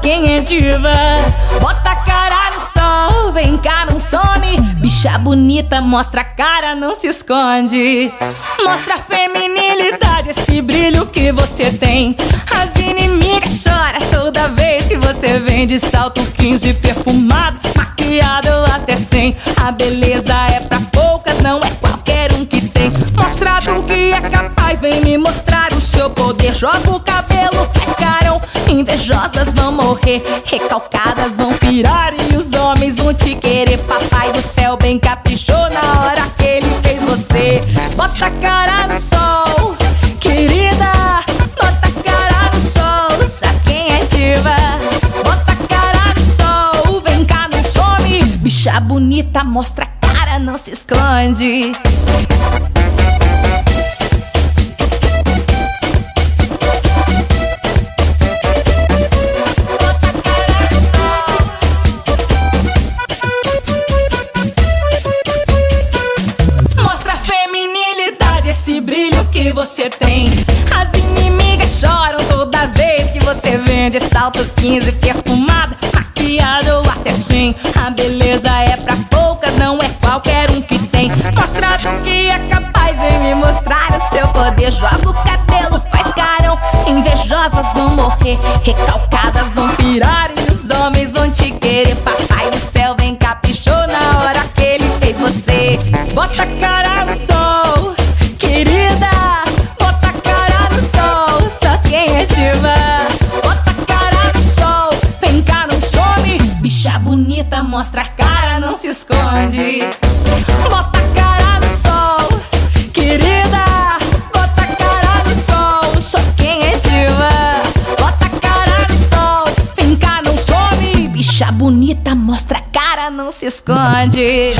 quem é diva. Bota a cara no sol, vem cá, não some. Bicha bonita, mostra a cara, não se esconde. Mostra a feminilidade, esse brilho que você tem. As inimigas choram toda vez que você vem de salto 15 perfumado, maquiado até sem. A beleza é pra poucas, não é qualquer um que tem. Mostra do que é capaz, vem me mostrar o seu poder. Joga o cabelo, faz carão. Invejosas vão morrer, recalcadas vão pirar e os homens vão te querer. Papai do céu bem caprichou na hora que ele fez você. Bota a cara no sol, querida. Bota a cara no sol, sabe quem é diva? Bota a cara no sol, vem cá, não some. Bicha bonita, mostra a cara, não se esconde. Que você tem. As inimigas choram toda vez que você vem de salto 15 perfumada, maquiado até sim. A beleza é pra poucas, não é qualquer um que tem. Mostra do que é capaz, vem me mostrar o seu poder. Joga o cabelo, faz carão. Invejosas vão morrer, recalcadas vão pirar e os homens vão te querer. Papai do céu vem caprichou na hora que ele fez você. Bota a cara bonita, mostra a cara, não se esconde. Bota a cara no sol, querida. Bota a cara no sol, só quem é diva. Bota a cara no sol, vem cá, não some. Bicha bonita, mostra a cara, não se esconde.